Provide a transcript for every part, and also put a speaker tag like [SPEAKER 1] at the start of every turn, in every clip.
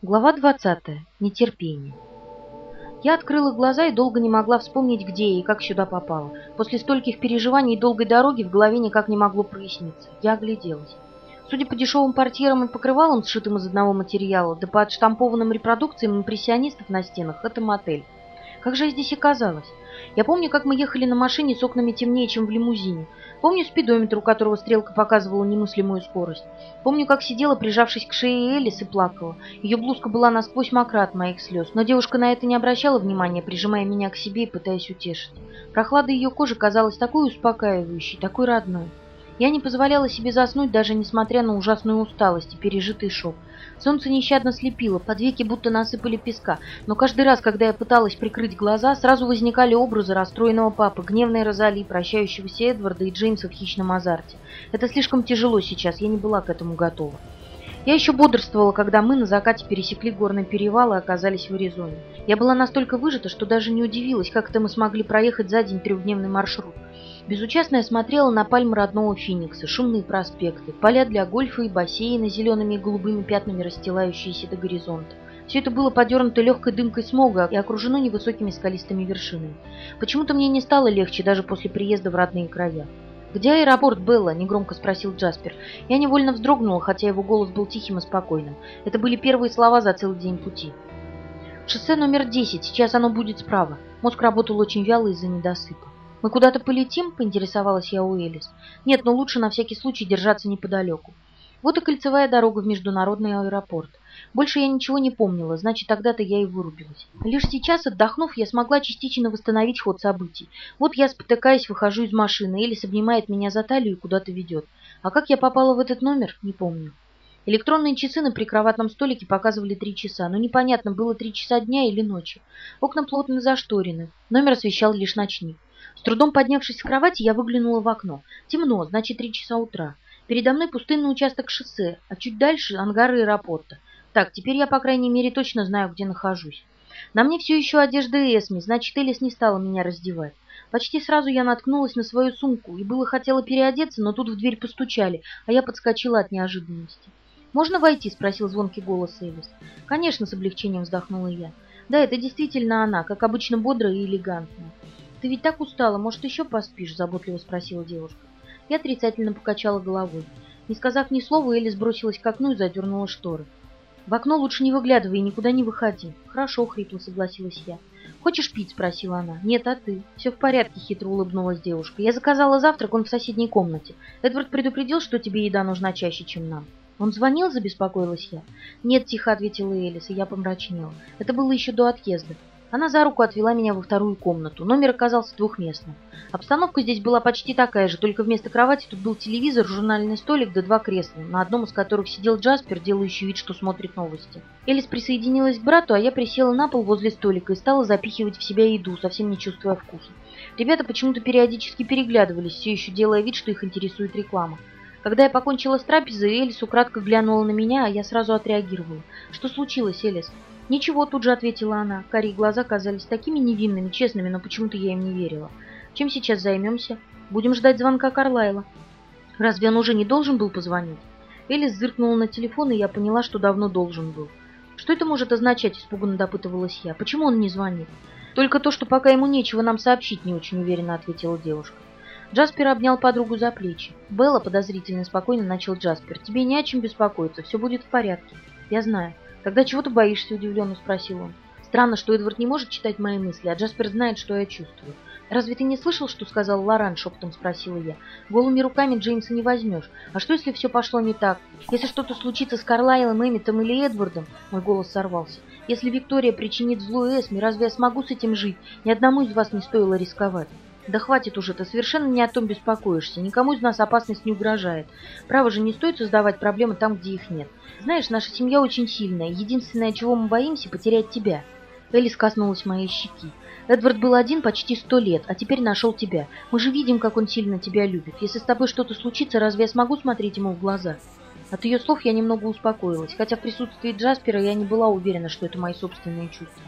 [SPEAKER 1] Глава 20. Нетерпение. Я открыла глаза и долго не могла вспомнить, где я и как сюда попала. После стольких переживаний и долгой дороги в голове никак не могло проясниться. Я огляделась. Судя по дешевым портьерам и покрывалам, сшитым из одного материала, да по отштампованным репродукциям импрессионистов на стенах, это мотель. Как же я здесь оказалась? Я помню, как мы ехали на машине с окнами темнее, чем в лимузине. Помню спидометр, у которого стрелка показывала немыслимую скорость. Помню, как сидела, прижавшись к шее Элис, и плакала. Ее блузка была насквозь мокра от моих слез, но девушка на это не обращала внимания, прижимая меня к себе и пытаясь утешить. Прохлада ее кожи казалась такой успокаивающей, такой родной. Я не позволяла себе заснуть, даже несмотря на ужасную усталость и пережитый шок. Солнце нещадно слепило, под веки будто насыпали песка, но каждый раз, когда я пыталась прикрыть глаза, сразу возникали образы расстроенного папы, гневной Розали, прощающегося Эдварда и Джеймса в хищном азарте. Это слишком тяжело сейчас, я не была к этому готова. Я еще бодрствовала, когда мы на закате пересекли горный перевал и оказались в Аризоне. Я была настолько выжата, что даже не удивилась, как это мы смогли проехать за день трехдневный маршрут. Безучастно я смотрела на пальмы родного Финикса, шумные проспекты, поля для гольфа и бассейны зелеными и голубыми пятнами, расстилающиеся до горизонта. Все это было подернуто легкой дымкой смога и окружено невысокими скалистыми вершинами. Почему-то мне не стало легче даже после приезда в родные края. «Где аэропорт, Белла?» – негромко спросил Джаспер. Я невольно вздрогнула, хотя его голос был тихим и спокойным. Это были первые слова за целый день пути. «Шоссе номер 10, сейчас оно будет справа». Мозг работал очень вяло из-за недосыпа. «Мы куда-то полетим?» – поинтересовалась я у Элис. «Нет, но лучше на всякий случай держаться неподалеку». Вот и кольцевая дорога в международный аэропорт. Больше я ничего не помнила, значит, тогда-то я и вырубилась. Лишь сейчас, отдохнув, я смогла частично восстановить ход событий. Вот я, спотыкаясь, выхожу из машины, Элис обнимает меня за талию и куда-то ведет. А как я попала в этот номер, не помню. Электронные часы на прикроватном столике показывали три часа, но непонятно, было три часа дня или ночи. Окна плотно зашторены, номер освещал лишь ночник. С трудом поднявшись с кровати, я выглянула в окно. Темно, значит, три часа утра. Передо мной пустынный участок шоссе, а чуть дальше ангары аэропорта. Так, теперь я, по крайней мере, точно знаю, где нахожусь. На мне все еще одежда Эсми, значит, Элис не стала меня раздевать. Почти сразу я наткнулась на свою сумку и было хотела переодеться, но тут в дверь постучали, а я подскочила от неожиданности. «Можно войти?» – спросил звонкий голос Элис. «Конечно», – с облегчением вздохнула я. «Да, это действительно она, как обычно бодрая и элегантная. «Ты ведь так устала, может, еще поспишь?» – заботливо спросила девушка. Я отрицательно покачала головой. Не сказав ни слова, Элли сбросилась к окну и задернула шторы. «В окно лучше не выглядывай и никуда не выходи». «Хорошо», — хрипло согласилась я. «Хочешь пить?» — спросила она. «Нет, а ты?» «Все в порядке», — хитро улыбнулась девушка. «Я заказала завтрак, он в соседней комнате. Эдвард предупредил, что тебе еда нужна чаще, чем нам». «Он звонил?» — забеспокоилась я. «Нет», — тихо ответила Элис, и я помрачнела. Это было еще до отъезда. Она за руку отвела меня во вторую комнату. Номер оказался двухместным. Обстановка здесь была почти такая же, только вместо кровати тут был телевизор, журнальный столик да два кресла, на одном из которых сидел Джаспер, делающий вид, что смотрит новости. Элис присоединилась к брату, а я присела на пол возле столика и стала запихивать в себя еду, совсем не чувствуя вкуса. Ребята почему-то периодически переглядывались, все еще делая вид, что их интересует реклама. Когда я покончила с трапезой, Элис украдко глянула на меня, а я сразу отреагировала. «Что случилось, Элис?» «Ничего», — тут же ответила она. Карие глаза казались такими невинными, честными, но почему-то я им не верила. «Чем сейчас займемся? Будем ждать звонка Карлайла». «Разве он уже не должен был позвонить?» Элис зыркнула на телефон, и я поняла, что давно должен был. «Что это может означать?» – испуганно допытывалась я. «Почему он не звонит?» «Только то, что пока ему нечего нам сообщить», – не очень уверенно ответила девушка. Джаспер обнял подругу за плечи. «Белла», – подозрительно спокойно начал Джаспер, – «тебе не о чем беспокоиться, все будет в порядке». «Я знаю». «Тогда чего ты боишься?» – удивленно спросил он. «Странно, что Эдвард не может читать мои мысли, а Джаспер знает, что я чувствую. «Разве ты не слышал, что сказал Лоран?» – шепотом спросила я. «Голыми руками Джеймса не возьмешь. А что, если все пошло не так? Если что-то случится с Карлайлом, Эмитом или Эдвардом?» Мой голос сорвался. «Если Виктория причинит зло Эсме, разве я смогу с этим жить? Ни одному из вас не стоило рисковать». «Да хватит уже, ты совершенно не о том беспокоишься. Никому из нас опасность не угрожает. Право же не стоит создавать проблемы там, где их нет. Знаешь, наша семья очень сильная. Единственное, чего мы боимся, потерять тебя». Элис коснулась моей щеки. «Эдвард был один почти сто лет, а теперь нашел тебя. Мы же видим, как он сильно тебя любит. Если с тобой что-то случится, разве я смогу смотреть ему в глаза?» От ее слов я немного успокоилась, хотя в присутствии Джаспера я не была уверена, что это мои собственные чувства.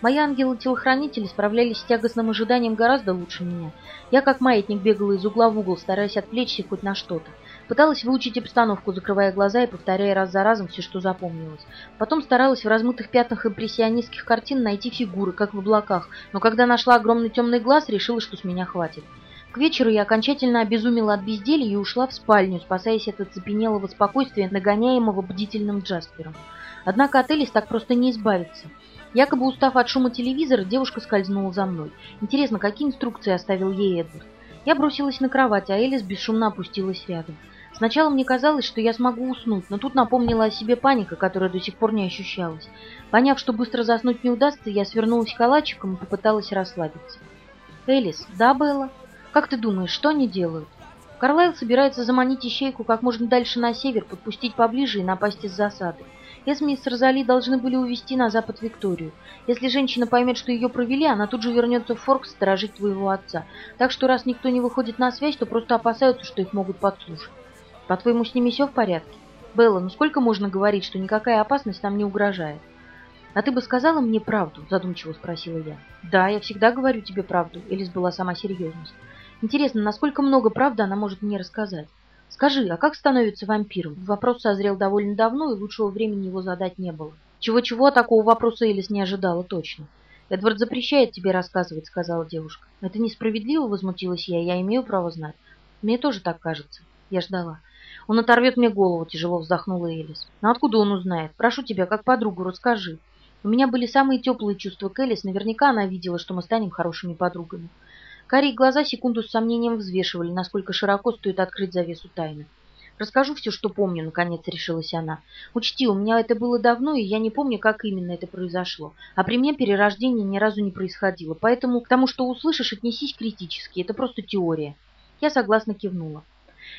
[SPEAKER 1] Мои ангелы-телохранители справлялись с тягостным ожиданием гораздо лучше меня. Я как маятник бегала из угла в угол, стараясь отвлечься хоть на что-то. Пыталась выучить обстановку, закрывая глаза и повторяя раз за разом все, что запомнилось. Потом старалась в размытых пятнах импрессионистских картин найти фигуры, как в облаках, но когда нашла огромный темный глаз, решила, что с меня хватит. К вечеру я окончательно обезумела от безделья и ушла в спальню, спасаясь от оцепенелого спокойствия, нагоняемого бдительным Джаспером. Однако от Элис так просто не избавиться. Якобы устав от шума телевизора, девушка скользнула за мной. Интересно, какие инструкции оставил ей Эдвард? Я бросилась на кровать, а Элис бесшумно опустилась рядом. Сначала мне казалось, что я смогу уснуть, но тут напомнила о себе паника, которая до сих пор не ощущалась. Поняв, что быстро заснуть не удастся, я свернулась калачиком и попыталась расслабиться. «Элис, да, Белла? Как ты думаешь, что они делают?» Карлайл собирается заманить ищейку как можно дальше на север, подпустить поближе и напасть из засады. Эсми с Розали должны были увезти на запад Викторию. Если женщина поймет, что ее провели, она тут же вернется в Форкс сторожить твоего отца. Так что раз никто не выходит на связь, то просто опасаются, что их могут подслушать. По-твоему, с ними все в порядке? Белла, ну сколько можно говорить, что никакая опасность нам не угрожает? А ты бы сказала мне правду? Задумчиво спросила я. Да, я всегда говорю тебе правду. Элис была сама серьезность. Интересно, насколько много правды она может мне рассказать? Скажи, а как становится вампиром? Вопрос созрел довольно давно, и лучшего времени его задать не было. Чего-чего, такого вопроса Элис не ожидала точно. «Эдвард запрещает тебе рассказывать», — сказала девушка. «Это несправедливо», — возмутилась я. «Я имею право знать». «Мне тоже так кажется». Я ждала. Он оторвет мне голову, тяжело вздохнула Элис. Но откуда он узнает? Прошу тебя, как подругу, расскажи. У меня были самые теплые чувства к Элис, наверняка она видела, что мы станем хорошими подругами. Карие глаза секунду с сомнением взвешивали, насколько широко стоит открыть завесу тайны. «Расскажу все, что помню», — наконец решилась она. «Учти, у меня это было давно, и я не помню, как именно это произошло. А при мне перерождение ни разу не происходило, поэтому к тому, что услышишь, отнесись критически. Это просто теория». Я согласно кивнула.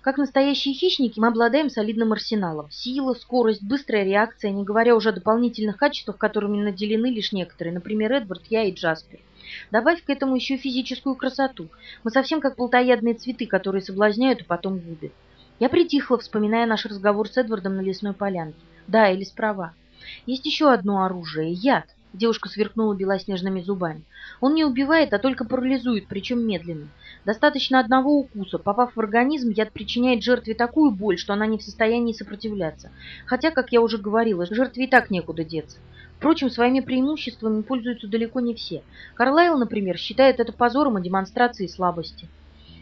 [SPEAKER 1] Как настоящие хищники мы обладаем солидным арсеналом. Сила, скорость, быстрая реакция, не говоря уже о дополнительных качествах, которыми наделены лишь некоторые, например, Эдвард, я и Джаспер. Добавь к этому еще физическую красоту. Мы совсем как плотоядные цветы, которые соблазняют и потом губят. Я притихла, вспоминая наш разговор с Эдвардом на лесной полянке. Да, Элис права. Есть еще одно оружие – яд. Девушка сверкнула белоснежными зубами. Он не убивает, а только парализует, причем медленно. Достаточно одного укуса. Попав в организм, яд причиняет жертве такую боль, что она не в состоянии сопротивляться. Хотя, как я уже говорила, жертве и так некуда деться. Впрочем, своими преимуществами пользуются далеко не все. Карлайл, например, считает это позором и демонстрацией слабости.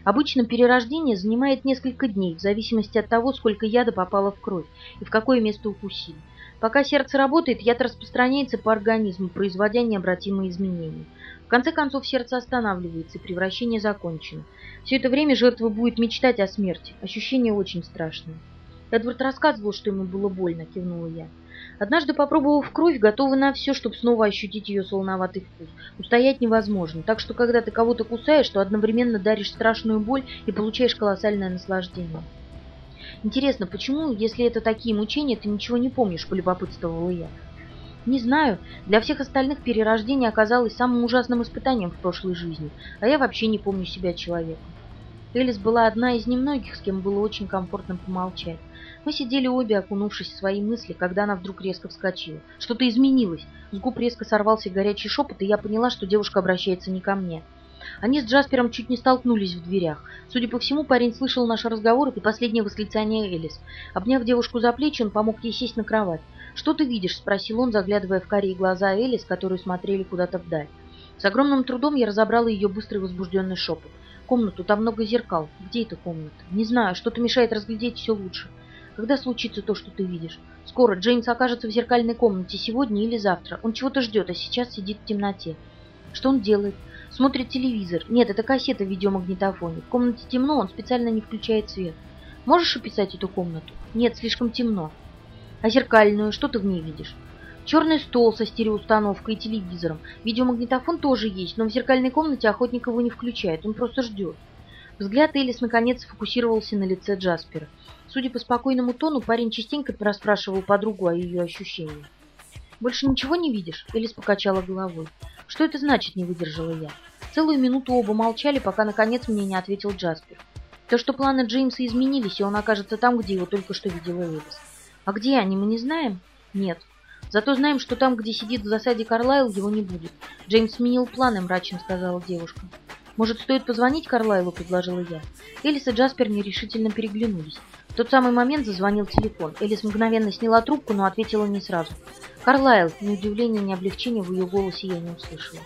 [SPEAKER 1] Обычно перерождение занимает несколько дней, в зависимости от того, сколько яда попало в кровь и в какое место укусили. Пока сердце работает, яд распространяется по организму, производя необратимые изменения. В конце концов, сердце останавливается, и превращение закончено. Все это время жертва будет мечтать о смерти. Ощущение очень страшное. Эдвард рассказывал, что ему было больно, кивнула я. Однажды, попробовав кровь, готовы на все, чтобы снова ощутить ее солоноватый вкус. Устоять невозможно, так что когда ты кого-то кусаешь, то одновременно даришь страшную боль и получаешь колоссальное наслаждение. Интересно, почему, если это такие мучения, ты ничего не помнишь, полюбопытствовала я. Не знаю, для всех остальных перерождение оказалось самым ужасным испытанием в прошлой жизни, а я вообще не помню себя человеком. Элис была одна из немногих, с кем было очень комфортно помолчать. Мы сидели обе, окунувшись в свои мысли, когда она вдруг резко вскочила. Что-то изменилось. С губ резко сорвался горячий шепот, и я поняла, что девушка обращается не ко мне. Они с Джаспером чуть не столкнулись в дверях. Судя по всему, парень слышал наш разговор и последнее восклицание Элис. Обняв девушку за плечи, он помог ей сесть на кровать. «Что ты видишь?» – спросил он, заглядывая в карие глаза Элис, которые смотрели куда-то вдаль. С огромным трудом я разобрала ее быстрый возбужденный шепот. «Комнату, там много зеркал. Где эта комната?» «Не знаю, что-то мешает разглядеть все лучше». «Когда случится то, что ты видишь?» «Скоро. Джеймс окажется в зеркальной комнате сегодня или завтра. Он чего-то ждет, а сейчас сидит в темноте». «Что он делает?» Смотрит телевизор. Нет, это кассета в видеомагнитофоне. В комнате темно, он специально не включает свет. Можешь описать эту комнату? Нет, слишком темно. А зеркальную, что ты в ней видишь? Черный стол со стереоустановкой и телевизором. Видеомагнитофон тоже есть, но в зеркальной комнате охотник его не включает, он просто ждет. Взгляд Элис наконец сфокусировался на лице Джаспера. Судя по спокойному тону, парень частенько расспрашивал подругу о ее ощущениях. «Больше ничего не видишь?» Элис покачала головой. «Что это значит?» – не выдержала я. Целую минуту оба молчали, пока наконец мне не ответил Джаспер. То, что планы Джеймса изменились, и он окажется там, где его только что видела Элис. А где они, мы не знаем? Нет. Зато знаем, что там, где сидит в засаде Карлайл, его не будет. Джеймс сменил планы, мрачно сказала девушка. «Может, стоит позвонить Карлайлу?» – предложила я. Элис и Джаспер нерешительно переглянулись. В тот самый момент зазвонил телефон. Элис мгновенно сняла трубку, но ответила не сразу. «Карлайл!» Ни удивления, ни облегчения в ее голосе я не услышала.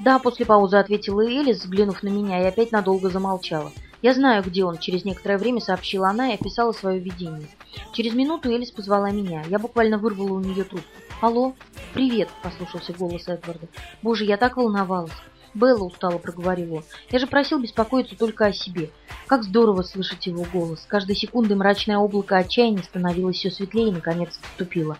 [SPEAKER 1] «Да», — после паузы ответила Элис, взглянув на меня, и опять надолго замолчала. «Я знаю, где он», — через некоторое время сообщила она и описала свое видение. Через минуту Элис позвала меня. Я буквально вырвала у нее трубку. «Алло? Привет!» — послушался голос Эдварда. «Боже, я так волновалась!» «Белла устало проговорил он. «Я же просил беспокоиться только о себе. Как здорово слышать его голос. Каждой секундой мрачное облако отчаяния становилось все светлее и, наконец, отступило.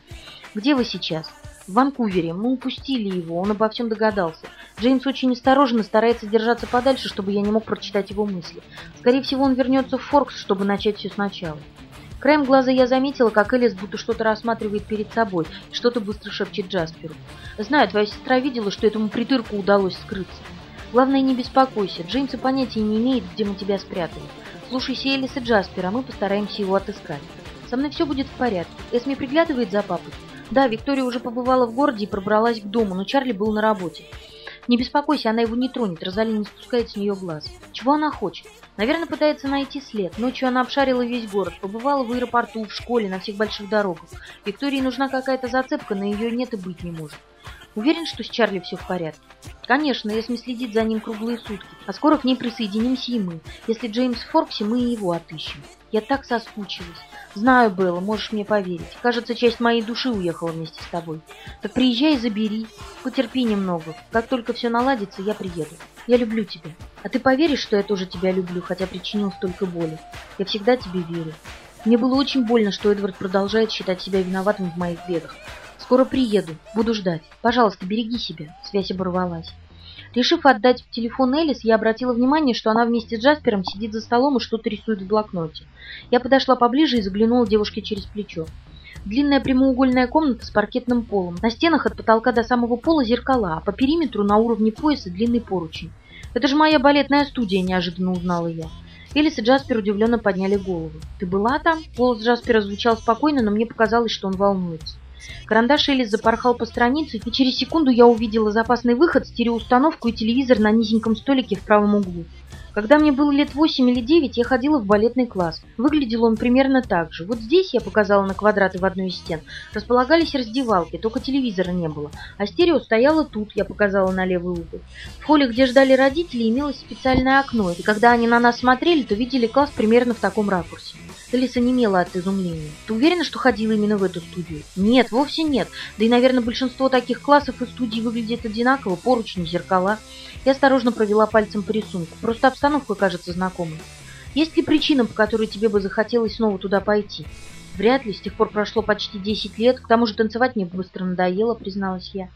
[SPEAKER 1] Где вы сейчас?» «В Ванкувере. Мы упустили его. Он обо всем догадался. Джеймс очень осторожно старается держаться подальше, чтобы я не мог прочитать его мысли. Скорее всего, он вернется в Форкс, чтобы начать все сначала». Краем глаза я заметила, как Элис будто что-то рассматривает перед собой, и что-то быстро шепчет Джасперу. «Знаю, твоя сестра видела, что этому притырку удалось скрыться. Главное, не беспокойся, Джеймс и понятия не имеет, где мы тебя спрятали. Слушайся Элис и Джаспера, мы постараемся его отыскать. Со мной все будет в порядке. Эсми приглядывает за папой. Да, Виктория уже побывала в городе и пробралась к дому, но Чарли был на работе. Не беспокойся, она его не тронет, Розали не спускает с нее глаз. Чего она хочет? Наверное, пытается найти след. Ночью она обшарила весь город, побывала в аэропорту, в школе, на всех больших дорогах. Виктории нужна какая-то зацепка, но ее нет и быть не может. Уверен, что с Чарли все в порядке? Конечно, если следит за ним круглые сутки. А скоро к ней присоединимся и мы. Если Джеймс в Форксе, мы и его отыщем. Я так соскучилась. Знаю, Белла, можешь мне поверить. Кажется, часть моей души уехала вместе с тобой. Так приезжай и забери. Потерпи немного. Как только все наладится, я приеду. Я люблю тебя. А ты поверишь, что я тоже тебя люблю, хотя причинил столько боли? Я всегда тебе верю. Мне было очень больно, что Эдвард продолжает считать себя виноватым в моих бедах. Скоро приеду. Буду ждать. Пожалуйста, береги себя. Связь оборвалась. Решив отдать телефон Элис, я обратила внимание, что она вместе с Джаспером сидит за столом и что-то рисует в блокноте. Я подошла поближе и заглянула девушке через плечо. Длинная прямоугольная комната с паркетным полом. На стенах от потолка до самого пола зеркала, а по периметру на уровне пояса длинный поручень. «Это же моя балетная студия», – неожиданно узнала я. Элис и Джаспер удивленно подняли голову. «Ты была там?» Голос Джаспера звучал спокойно, но мне показалось, что он волнуется. Карандаш Элис запорхал по странице, и через секунду я увидела запасный выход, стереоустановку и телевизор на низеньком столике в правом углу. Когда мне было лет восемь или девять, я ходила в балетный класс. Выглядел он примерно так же. Вот здесь, я показала на квадраты в одной из стен, располагались раздевалки, только телевизора не было. А стерео стояло тут, я показала на левый угол. В холле, где ждали родители, имелось специальное окно, и когда они на нас смотрели, то видели класс примерно в таком ракурсе. Элиса немела от изумления. «Ты уверена, что ходила именно в эту студию?» «Нет, вовсе нет. Да и, наверное, большинство таких классов и студий выглядит одинаково, поручни, зеркала». Я осторожно провела пальцем по рисунку. Просто обстановка кажется знакомой. «Есть ли причина, по которой тебе бы захотелось снова туда пойти?» «Вряд ли. С тех пор прошло почти десять лет. К тому же танцевать мне быстро надоело», — призналась я.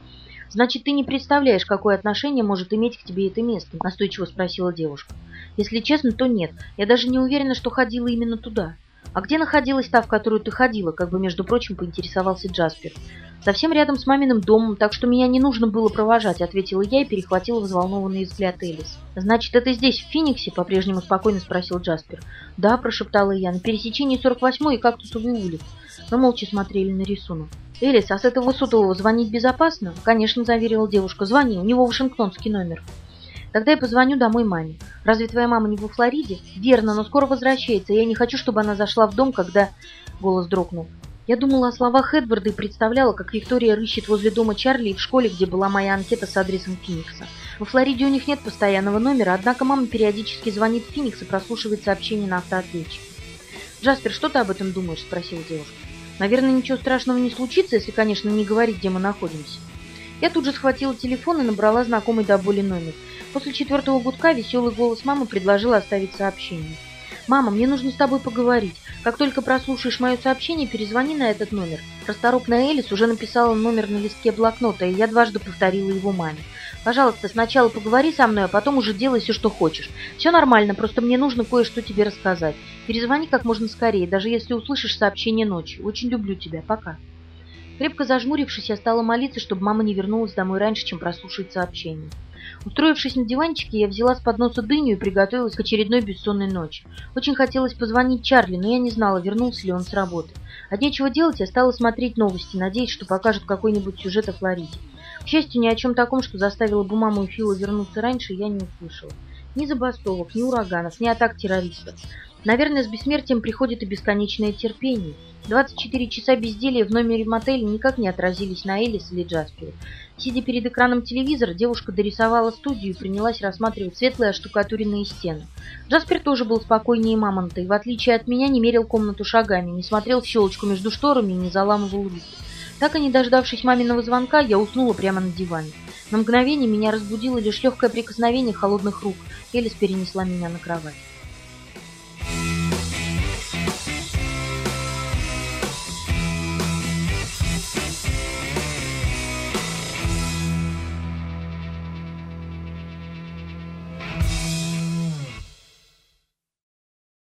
[SPEAKER 1] «Значит, ты не представляешь, какое отношение может иметь к тебе это место?» – настойчиво спросила девушка. «Если честно, то нет. Я даже не уверена, что ходила именно туда». «А где находилась та, в которую ты ходила?» – как бы, между прочим, поинтересовался Джаспер. «Совсем рядом с маминым домом, так что меня не нужно было провожать», – ответила я и перехватила взволнованный взгляд Элис. «Значит, это здесь, в Фениксе?» – по-прежнему спокойно спросил Джаспер. «Да», – прошептала я, – «на пересечении 48-й и Кактусовой улиц». Мы молча смотрели на рисунок. «Элис, а с этого сотового звонить безопасно?» «Конечно», – заверила девушка. «Звони, у него вашингтонский номер». Тогда я позвоню домой маме. Разве твоя мама не во Флориде? Верно, но скоро возвращается. Я не хочу, чтобы она зашла в дом, когда... Голос дрогнул. Я думала о словах Эдварда и представляла, как Виктория рыщет возле дома Чарли и в школе, где была моя анкета с адресом Финикса. Во Флориде у них нет постоянного номера, однако мама периодически звонит в Финикс и прослушивает сообщения на автоответчик. «Джаспер, что ты об этом думаешь?» – спросила девушка. «Наверное, ничего страшного не случится, если, конечно, не говорить, где мы находимся». Я тут же схватила телефон и набрала знакомый до боли номер. После четвертого гудка веселый голос мамы предложил оставить сообщение. «Мама, мне нужно с тобой поговорить. Как только прослушаешь мое сообщение, перезвони на этот номер». Расторопная Элис уже написала номер на листке блокнота, и я дважды повторила его маме. «Пожалуйста, сначала поговори со мной, а потом уже делай все, что хочешь. Все нормально, просто мне нужно кое-что тебе рассказать. Перезвони как можно скорее, даже если услышишь сообщение ночью. Очень люблю тебя. Пока». Крепко зажмурившись, я стала молиться, чтобы мама не вернулась домой раньше, чем прослушает сообщение. Устроившись на диванчике, я взяла с подноса дыню и приготовилась к очередной бессонной ночи. Очень хотелось позвонить Чарли, но я не знала, вернулся ли он с работы. От нечего делать я стала смотреть новости, надеясь, что покажут какой-нибудь сюжет о Флориде. К счастью, ни о чем таком, что заставило бы маму и Фила вернуться раньше, я не услышала. Ни забастовок, ни ураганов, ни атак террористов. Наверное, с бессмертием приходит и бесконечное терпение. 24 часа безделия в номере мотеля никак не отразились на Элис или Джаспере. Сидя перед экраном телевизора, девушка дорисовала студию и принялась рассматривать светлые оштукатуренные стены. Джаспер тоже был спокойнее мамонта и, в отличие от меня, не мерил комнату шагами, не смотрел в щелочку между шторами и не заламывал руки. Так и не дождавшись маминого звонка, я уснула прямо на диване. На мгновение меня разбудило лишь легкое прикосновение холодных рук. Элис перенесла меня на кровать.